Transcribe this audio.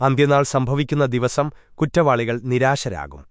അന്ത്യനാൾ സംഭവിക്കുന്ന ദിവസം കുറ്റവാളികൾ നിരാശരാകും